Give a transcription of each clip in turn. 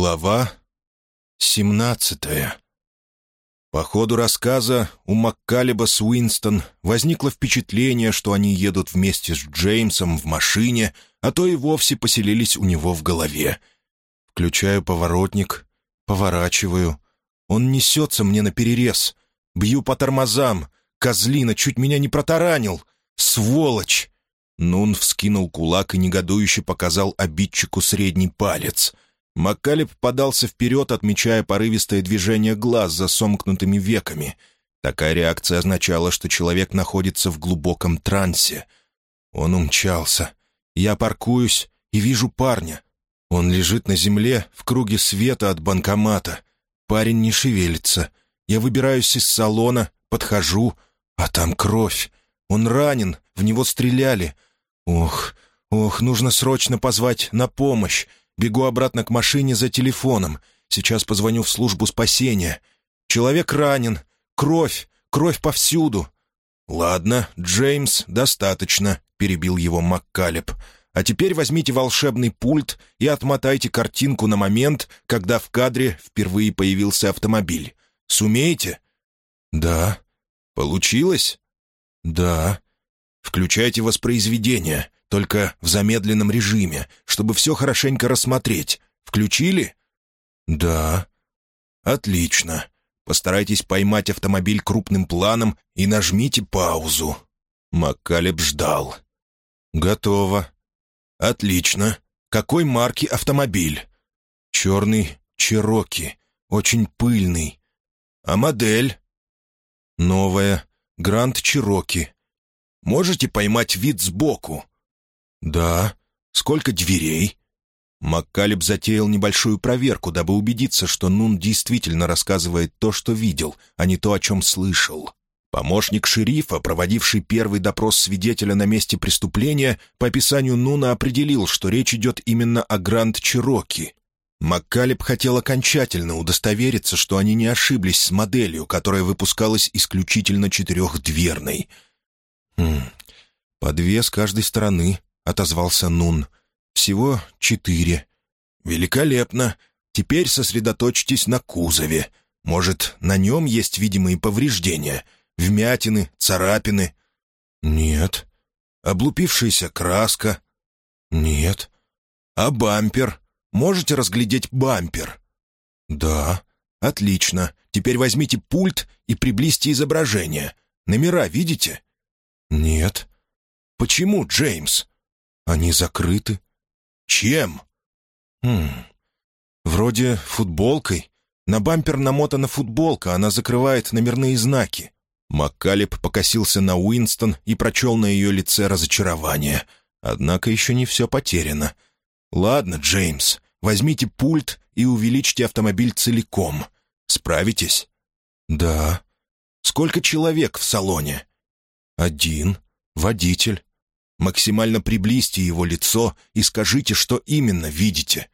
Глава семнадцатая По ходу рассказа у Маккалеба с Уинстон возникло впечатление, что они едут вместе с Джеймсом в машине, а то и вовсе поселились у него в голове. Включаю поворотник, поворачиваю. Он несется мне на перерез. Бью по тормозам. Козлина чуть меня не протаранил. Сволочь! Нун вскинул кулак и негодующе показал обидчику средний палец — Маккалеб подался вперед, отмечая порывистое движение глаз за сомкнутыми веками. Такая реакция означала, что человек находится в глубоком трансе. Он умчался. Я паркуюсь и вижу парня. Он лежит на земле в круге света от банкомата. Парень не шевелится. Я выбираюсь из салона, подхожу, а там кровь. Он ранен, в него стреляли. Ох, ох, нужно срочно позвать на помощь. Бегу обратно к машине за телефоном. Сейчас позвоню в службу спасения. Человек ранен. Кровь. Кровь повсюду. «Ладно, Джеймс, достаточно», — перебил его Маккалеб. «А теперь возьмите волшебный пульт и отмотайте картинку на момент, когда в кадре впервые появился автомобиль. Сумеете?» «Да». «Получилось?» «Да». «Включайте воспроизведение. Только в замедленном режиме, чтобы все хорошенько рассмотреть. Включили?» «Да». «Отлично. Постарайтесь поймать автомобиль крупным планом и нажмите паузу». Маккалеб ждал. «Готово». «Отлично. Какой марки автомобиль?» «Черный Чероки. Очень пыльный. А модель?» «Новая. Гранд Чероки. Можете поймать вид сбоку?» «Да. Сколько дверей?» Маккалеб затеял небольшую проверку, дабы убедиться, что Нун действительно рассказывает то, что видел, а не то, о чем слышал. Помощник шерифа, проводивший первый допрос свидетеля на месте преступления, по описанию Нуна определил, что речь идет именно о Гранд Чироки. Маккалеб хотел окончательно удостовериться, что они не ошиблись с моделью, которая выпускалась исключительно четырехдверной. Хм, по две с каждой стороны, отозвался Нун. «Всего четыре». «Великолепно. Теперь сосредоточьтесь на кузове. Может, на нем есть видимые повреждения? Вмятины, царапины?» «Нет». «Облупившаяся краска?» «Нет». «А бампер? Можете разглядеть бампер?» «Да». «Отлично. Теперь возьмите пульт и приблизьте изображение. Номера видите?» «Нет». «Почему, Джеймс?» Они закрыты. Чем? Хм. Вроде футболкой. На бампер намотана футболка, она закрывает номерные знаки. Маккалеб покосился на Уинстон и прочел на ее лице разочарование. Однако еще не все потеряно. «Ладно, Джеймс, возьмите пульт и увеличьте автомобиль целиком. Справитесь?» «Да». «Сколько человек в салоне?» «Один. Водитель. Максимально приблизьте его лицо и скажите, что именно видите».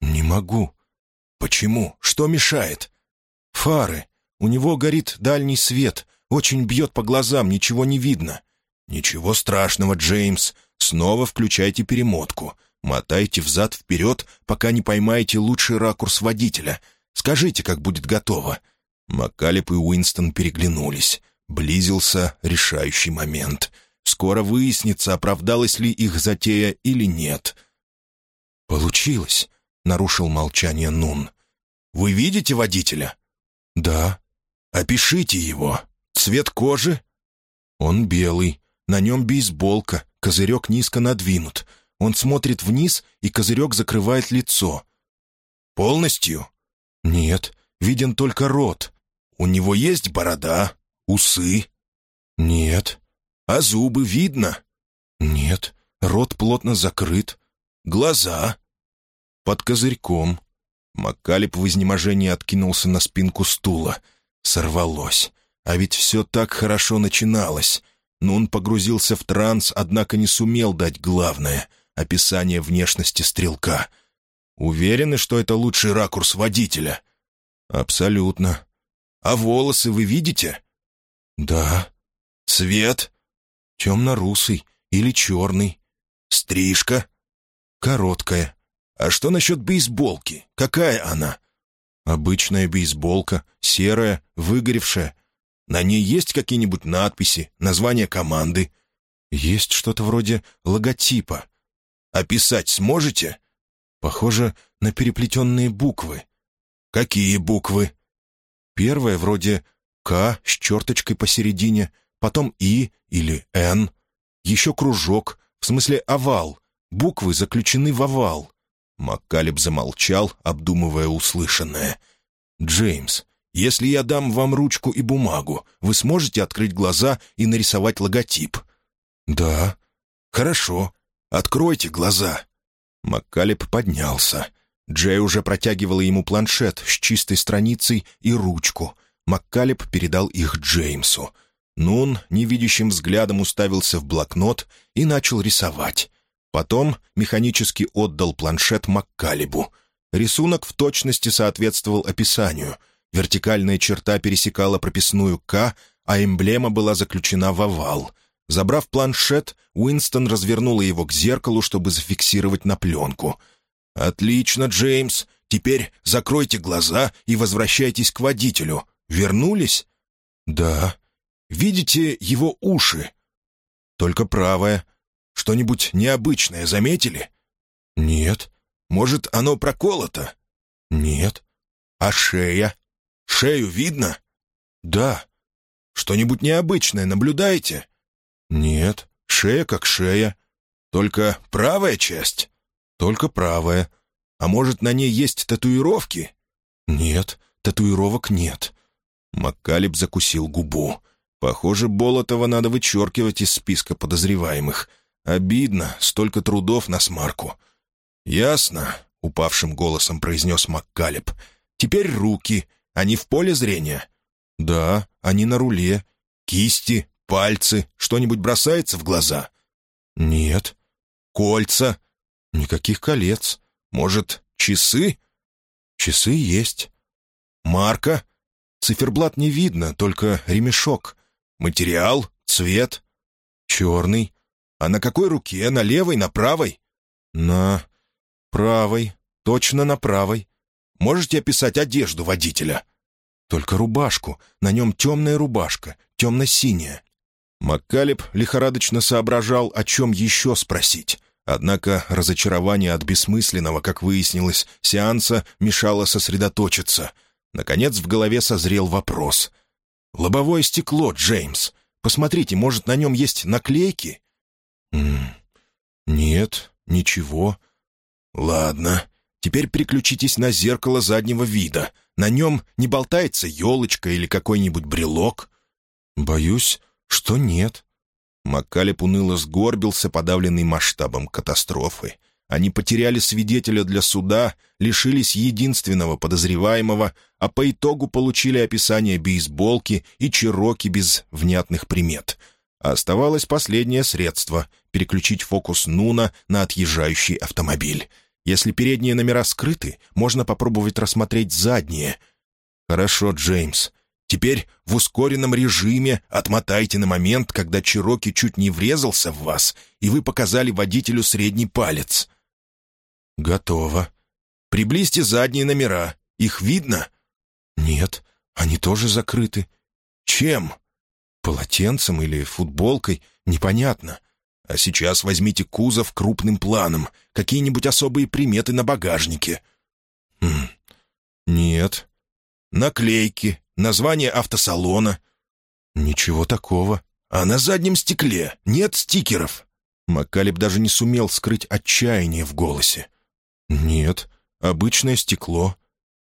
«Не могу». «Почему? Что мешает?» «Фары. У него горит дальний свет. Очень бьет по глазам, ничего не видно». «Ничего страшного, Джеймс. Снова включайте перемотку. Мотайте взад-вперед, пока не поймаете лучший ракурс водителя. Скажите, как будет готово». Маккалеб и Уинстон переглянулись. Близился решающий момент — Скоро выяснится, оправдалась ли их затея или нет. «Получилось», — нарушил молчание Нун. «Вы видите водителя?» «Да». «Опишите его. Цвет кожи?» «Он белый. На нем бейсболка, козырек низко надвинут. Он смотрит вниз, и козырек закрывает лицо». «Полностью?» «Нет, виден только рот. У него есть борода, усы?» «Нет». А зубы видно?» «Нет, рот плотно закрыт. Глаза?» «Под козырьком». Маккалеб в изнеможении откинулся на спинку стула. Сорвалось. А ведь все так хорошо начиналось. Но он погрузился в транс, однако не сумел дать главное — описание внешности стрелка. «Уверены, что это лучший ракурс водителя?» «Абсолютно». «А волосы вы видите?» «Да». «Цвет?» Темно-русый или черный. Стрижка. Короткая. А что насчет бейсболки? Какая она?» «Обычная бейсболка, серая, выгоревшая. На ней есть какие-нибудь надписи, название команды?» «Есть что-то вроде логотипа». «Описать сможете?» «Похоже на переплетенные буквы». «Какие буквы?» «Первая вроде «К» с черточкой посередине, потом «И» или «Н». Еще кружок, в смысле овал. Буквы заключены в овал. Маккалеб замолчал, обдумывая услышанное. «Джеймс, если я дам вам ручку и бумагу, вы сможете открыть глаза и нарисовать логотип?» «Да». «Хорошо. Откройте глаза». Маккалеб поднялся. Джей уже протягивала ему планшет с чистой страницей и ручку. Маккалеб передал их Джеймсу. Нун невидящим взглядом уставился в блокнот и начал рисовать. Потом механически отдал планшет Маккалибу. Рисунок в точности соответствовал описанию. Вертикальная черта пересекала прописную «К», а эмблема была заключена в овал. Забрав планшет, Уинстон развернула его к зеркалу, чтобы зафиксировать на пленку. «Отлично, Джеймс. Теперь закройте глаза и возвращайтесь к водителю. Вернулись?» «Да». «Видите его уши?» «Только правое. Что-нибудь необычное заметили?» «Нет». «Может, оно проколото?» «Нет». «А шея? Шею видно?» «Да». «Что-нибудь необычное наблюдаете?» «Нет. Шея как шея. Только правая часть?» «Только правая. А может, на ней есть татуировки?» «Нет, татуировок нет». Маккалеб закусил губу. «Похоже, Болотова надо вычеркивать из списка подозреваемых. Обидно, столько трудов на смарку. «Ясно», — упавшим голосом произнес Маккалеб. «Теперь руки. Они в поле зрения?» «Да, они на руле. Кисти, пальцы. Что-нибудь бросается в глаза?» «Нет». «Кольца?» «Никаких колец. Может, часы?» «Часы есть». «Марка?» «Циферблат не видно, только ремешок. Материал? Цвет?» «Черный. «А на какой руке? На левой, на правой?» «На правой. Точно на правой. Можете описать одежду водителя?» «Только рубашку. На нем темная рубашка, темно-синяя». Маккалеб лихорадочно соображал, о чем еще спросить. Однако разочарование от бессмысленного, как выяснилось, сеанса мешало сосредоточиться. Наконец в голове созрел вопрос. «Лобовое стекло, Джеймс. Посмотрите, может, на нем есть наклейки?» «Нет, ничего». «Ладно, теперь переключитесь на зеркало заднего вида. На нем не болтается елочка или какой-нибудь брелок?» «Боюсь, что нет». Маккалеб уныло сгорбился, подавленный масштабом катастрофы. Они потеряли свидетеля для суда, лишились единственного подозреваемого, а по итогу получили описание бейсболки и чероки без внятных примет — Оставалось последнее средство — переключить фокус Нуна на отъезжающий автомобиль. Если передние номера скрыты, можно попробовать рассмотреть задние. «Хорошо, Джеймс. Теперь в ускоренном режиме отмотайте на момент, когда Чироки чуть не врезался в вас, и вы показали водителю средний палец». «Готово. Приблизьте задние номера. Их видно?» «Нет, они тоже закрыты». «Чем?» Полотенцем или футболкой, непонятно. А сейчас возьмите кузов крупным планом, какие-нибудь особые приметы на багажнике. Хм, нет. Наклейки, название автосалона. Ничего такого. А на заднем стекле нет стикеров. Маккалеб даже не сумел скрыть отчаяние в голосе. «Нет, обычное стекло».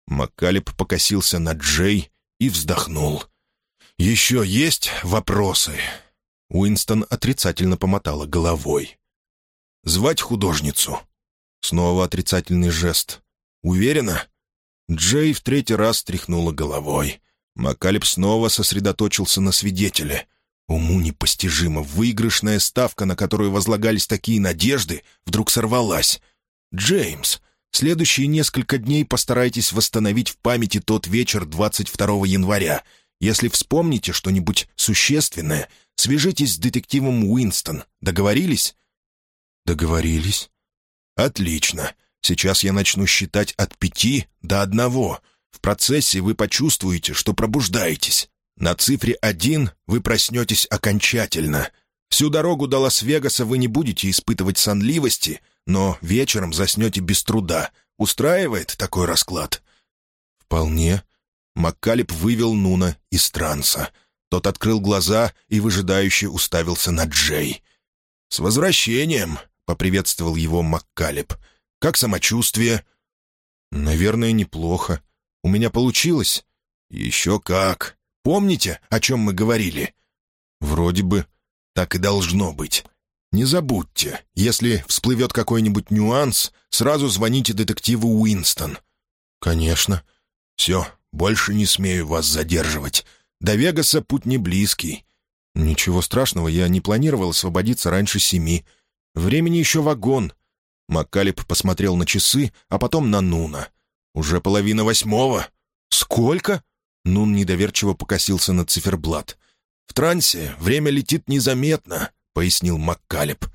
Маккалеб покосился на Джей и вздохнул. «Еще есть вопросы?» Уинстон отрицательно помотала головой. «Звать художницу?» Снова отрицательный жест. «Уверена?» Джей в третий раз тряхнула головой. Макалеб снова сосредоточился на свидетеле. Уму непостижимо, выигрышная ставка, на которую возлагались такие надежды, вдруг сорвалась. «Джеймс, следующие несколько дней постарайтесь восстановить в памяти тот вечер 22 января. Если вспомните что-нибудь существенное, свяжитесь с детективом Уинстон. Договорились?» «Договорились». «Отлично. Сейчас я начну считать от пяти до одного. В процессе вы почувствуете, что пробуждаетесь. На цифре один вы проснетесь окончательно. Всю дорогу до Лас-Вегаса вы не будете испытывать сонливости, но вечером заснете без труда. Устраивает такой расклад?» «Вполне». Маккалеб вывел Нуна из транса. Тот открыл глаза и выжидающе уставился на Джей. «С возвращением!» — поприветствовал его Маккалеб. «Как самочувствие?» «Наверное, неплохо. У меня получилось?» «Еще как. Помните, о чем мы говорили?» «Вроде бы. Так и должно быть. Не забудьте, если всплывет какой-нибудь нюанс, сразу звоните детективу Уинстон». «Конечно». «Все, больше не смею вас задерживать. До Вегаса путь не близкий». «Ничего страшного, я не планировал освободиться раньше семи. Времени еще вагон». Маккалеб посмотрел на часы, а потом на Нуна. «Уже половина восьмого». «Сколько?» Нун недоверчиво покосился на циферблат. «В трансе время летит незаметно», — пояснил Маккалеб.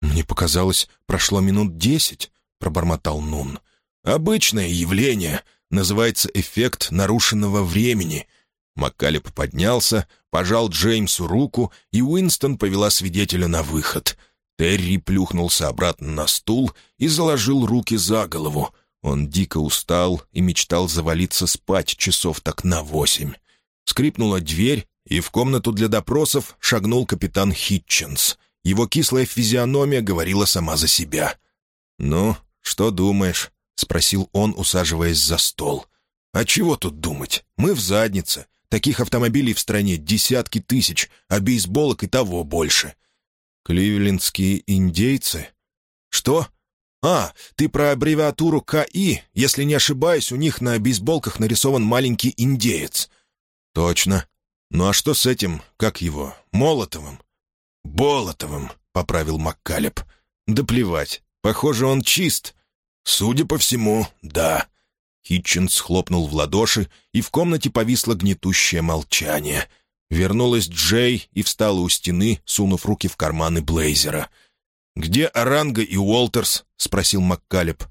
«Мне показалось, прошло минут десять», — пробормотал Нун. «Обычное явление. Называется эффект нарушенного времени». Маккалеб поднялся, пожал Джеймсу руку, и Уинстон повела свидетеля на выход. Терри плюхнулся обратно на стул и заложил руки за голову. Он дико устал и мечтал завалиться спать часов так на восемь. Скрипнула дверь, и в комнату для допросов шагнул капитан Хитченс. Его кислая физиономия говорила сама за себя. «Ну, что думаешь?» — спросил он, усаживаясь за стол. «А чего тут думать? Мы в заднице. Таких автомобилей в стране десятки тысяч, а бейсболок и того больше». «Кливлендские индейцы?» «Что?» «А, ты про аббревиатуру КИ. Если не ошибаюсь, у них на бейсболках нарисован маленький индеец». «Точно. Ну а что с этим, как его, Молотовым?» «Болотовым», — поправил Маккалеб. «Да плевать. Похоже, он чист». «Судя по всему, да». Хитчинс хлопнул в ладоши, и в комнате повисло гнетущее молчание. Вернулась Джей и встала у стены, сунув руки в карманы блейзера. «Где Оранга и Уолтерс?» — спросил Маккалеб.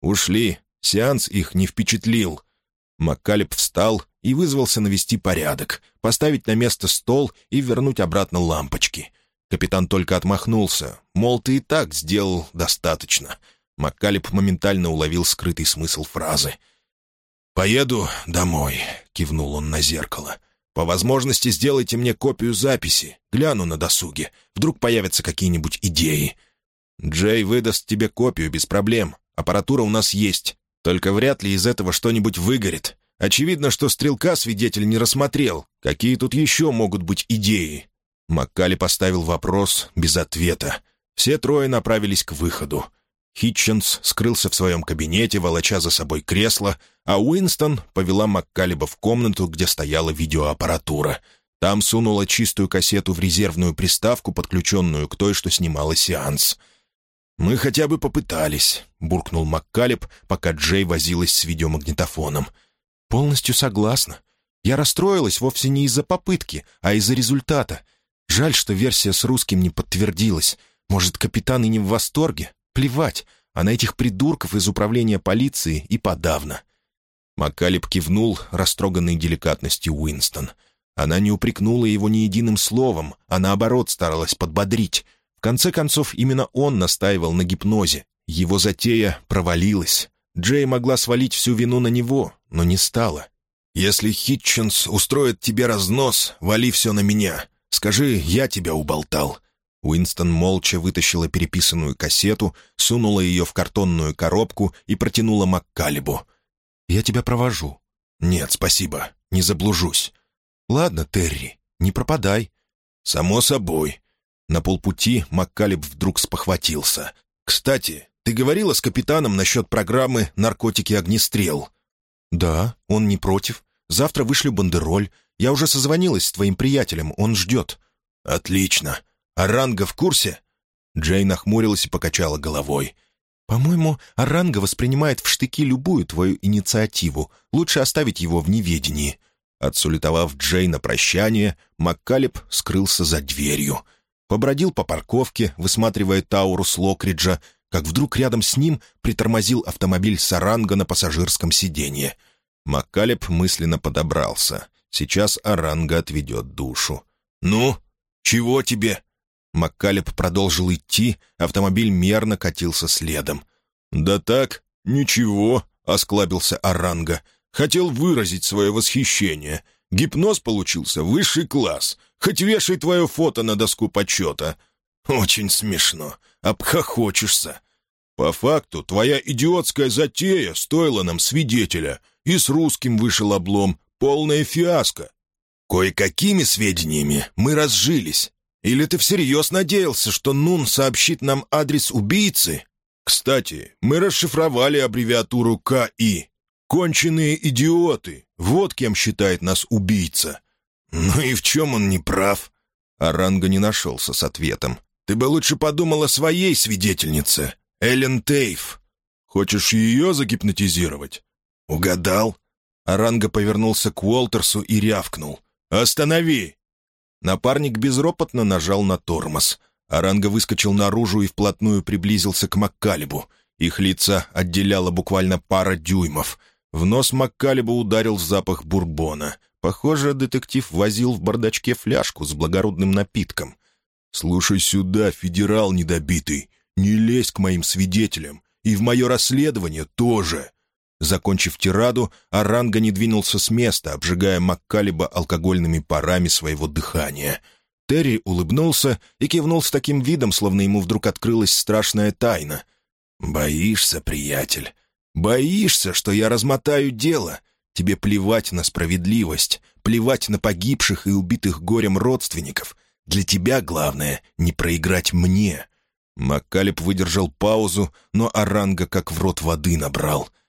«Ушли. Сеанс их не впечатлил». Маккалеб встал и вызвался навести порядок, поставить на место стол и вернуть обратно лампочки. Капитан только отмахнулся, мол, ты и так сделал достаточно. Маккалеб моментально уловил скрытый смысл фразы. «Поеду домой», — кивнул он на зеркало. «По возможности сделайте мне копию записи. Гляну на досуге. Вдруг появятся какие-нибудь идеи». «Джей выдаст тебе копию без проблем. Аппаратура у нас есть. Только вряд ли из этого что-нибудь выгорит. Очевидно, что стрелка свидетель не рассмотрел. Какие тут еще могут быть идеи?» Маккали поставил вопрос без ответа. Все трое направились к выходу. Хитченс скрылся в своем кабинете, волоча за собой кресло, а Уинстон повела Маккалиба в комнату, где стояла видеоаппаратура. Там сунула чистую кассету в резервную приставку, подключенную к той, что снимала сеанс. «Мы хотя бы попытались», — буркнул Маккалеб, пока Джей возилась с видеомагнитофоном. «Полностью согласна. Я расстроилась вовсе не из-за попытки, а из-за результата. Жаль, что версия с русским не подтвердилась. Может, капитан и не в восторге? Плевать, а на этих придурков из управления полиции и подавно». Маккалеб кивнул, растроганный деликатностью Уинстон. Она не упрекнула его ни единым словом, а наоборот старалась подбодрить. В конце концов, именно он настаивал на гипнозе. Его затея провалилась. Джей могла свалить всю вину на него, но не стала. «Если Хитченс устроит тебе разнос, вали все на меня. Скажи, я тебя уболтал». Уинстон молча вытащила переписанную кассету, сунула ее в картонную коробку и протянула Маккалибу. «Я тебя провожу». «Нет, спасибо, не заблужусь». «Ладно, Терри, не пропадай». «Само собой». На полпути Маккалиб вдруг спохватился. «Кстати, ты говорила с капитаном насчет программы «Наркотики-огнестрел»?» «Да, он не против. Завтра вышлю бандероль. Я уже созвонилась с твоим приятелем, он ждет». «Отлично. А в курсе?» Джей нахмурилась и покачала головой. «По-моему, Аранга воспринимает в штыки любую твою инициативу. Лучше оставить его в неведении». Отсулетовав Джей на прощание, Маккалеб скрылся за дверью. Побродил по парковке, высматривая Таурус Локриджа, как вдруг рядом с ним притормозил автомобиль Саранга на пассажирском сиденье. Маккалеб мысленно подобрался. Сейчас Аранга отведет душу. «Ну, чего тебе?» Маккалеб продолжил идти, автомобиль мерно катился следом. «Да так, ничего», — осклабился Аранга. «Хотел выразить свое восхищение. Гипноз получился высший класс. Хоть вешай твое фото на доску почета». «Очень смешно. Обхохочешься». «По факту, твоя идиотская затея стоила нам свидетеля. И с русским вышел облом. Полная фиаско. Кое-какими сведениями мы разжились. Или ты всерьез надеялся, что Нун сообщит нам адрес убийцы? Кстати, мы расшифровали аббревиатуру КИ. Конченые идиоты. Вот кем считает нас убийца. Ну и в чем он не прав? Аранга не нашелся с ответом. Ты бы лучше подумал о своей свидетельнице, Эллен Тейф. Хочешь ее загипнотизировать? Угадал. Аранга повернулся к Уолтерсу и рявкнул. «Останови!» Напарник безропотно нажал на тормоз. Аранга выскочил наружу и вплотную приблизился к Маккалебу. Их лица отделяла буквально пара дюймов. В нос Маккалеба ударил запах бурбона. Похоже, детектив возил в бардачке фляжку с благородным напитком. «Слушай сюда, федерал недобитый, не лезь к моим свидетелям, и в мое расследование тоже. Закончив тираду, Аранга не двинулся с места, обжигая Маккалиба алкогольными парами своего дыхания. Терри улыбнулся и кивнул с таким видом, словно ему вдруг открылась страшная тайна. «Боишься, приятель? Боишься, что я размотаю дело? Тебе плевать на справедливость, плевать на погибших и убитых горем родственников. Для тебя главное — не проиграть мне». Маккалеб выдержал паузу, но Аранга как в рот воды набрал —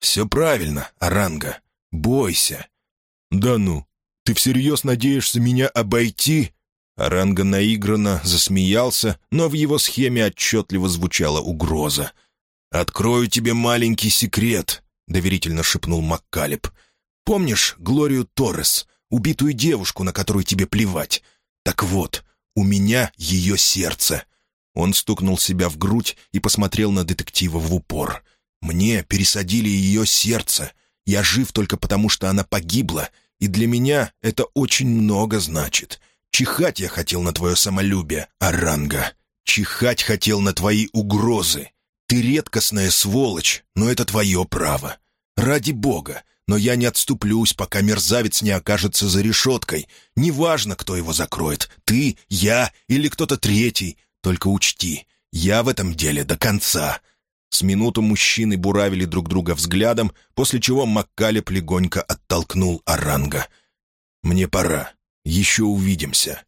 «Все правильно, Аранга. Бойся». «Да ну, ты всерьез надеешься меня обойти?» Аранга наигранно засмеялся, но в его схеме отчетливо звучала угроза. «Открою тебе маленький секрет», — доверительно шепнул Маккалеб. «Помнишь Глорию Торрес, убитую девушку, на которую тебе плевать? Так вот, у меня ее сердце». Он стукнул себя в грудь и посмотрел на детектива в упор. Мне пересадили ее сердце. Я жив только потому, что она погибла, и для меня это очень много значит. Чихать я хотел на твое самолюбие, Аранга. Чихать хотел на твои угрозы. Ты редкостная сволочь, но это твое право. Ради бога, но я не отступлюсь, пока мерзавец не окажется за решеткой. Неважно, кто его закроет, ты, я или кто-то третий. Только учти, я в этом деле до конца. С минуту мужчины буравили друг друга взглядом, после чего Маккалеб легонько оттолкнул Оранга. «Мне пора. Еще увидимся».